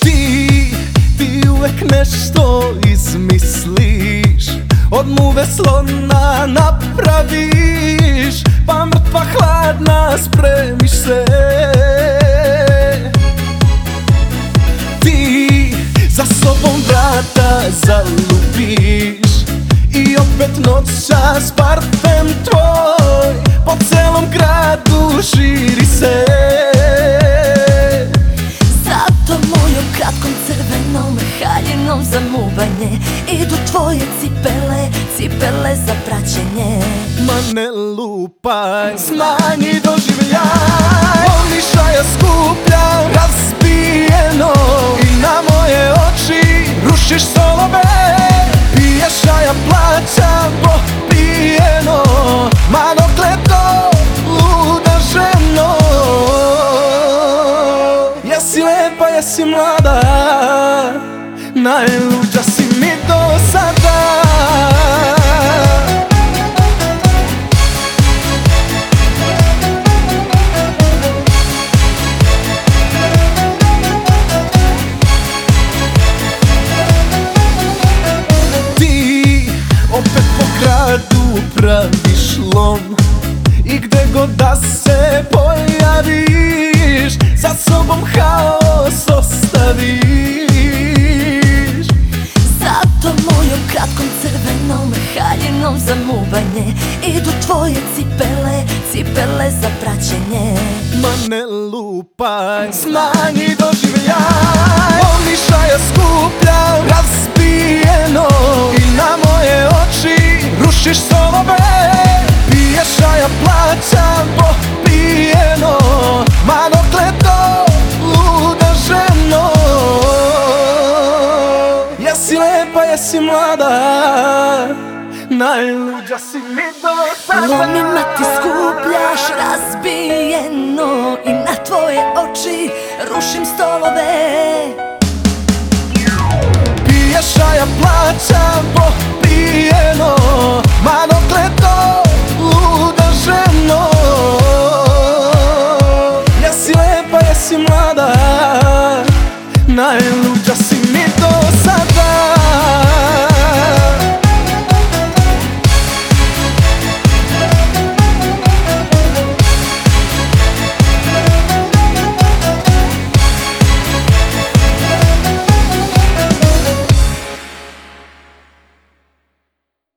Ti, ti uvek nešto izmisliš Od muve slona napraviš Pa mrtva hladna spremiš se. Ti za sobom vrata zalupiš I opet noćas parfem tvoj. Po celom gradu širi se. Zato mojom kratkom crvenom haljinom za muvanje Idu tvoje cipele, cipele za praćenje. Ma ne lupaj, smanji doživljaj. Pomišaja skuplja, razbijeno jesi mlada Najluđa si mi do sada. Ti opet po gradu praviš lom I gde god da se pojaviš haljinom za muvanje Idu tvoje cipele, cipele za praćenje. Ma ne lupaj, smanji doživljaj. Pomišaja skuplja, razbijeno. I na moje oči rušiš stolove Piješ, a ja plaćam popijeno. Ma dokle to, luda ženo. Jesi lepa, jesi mlada Najluđa si mi do sada. Lomima ti skupljaš razbijeno I na tvoje oči rušim stolove. Piješ, a ja plaćam popijeno Ma dokle to luda ženo. Jesi lepa, jesi mlada Najluđa si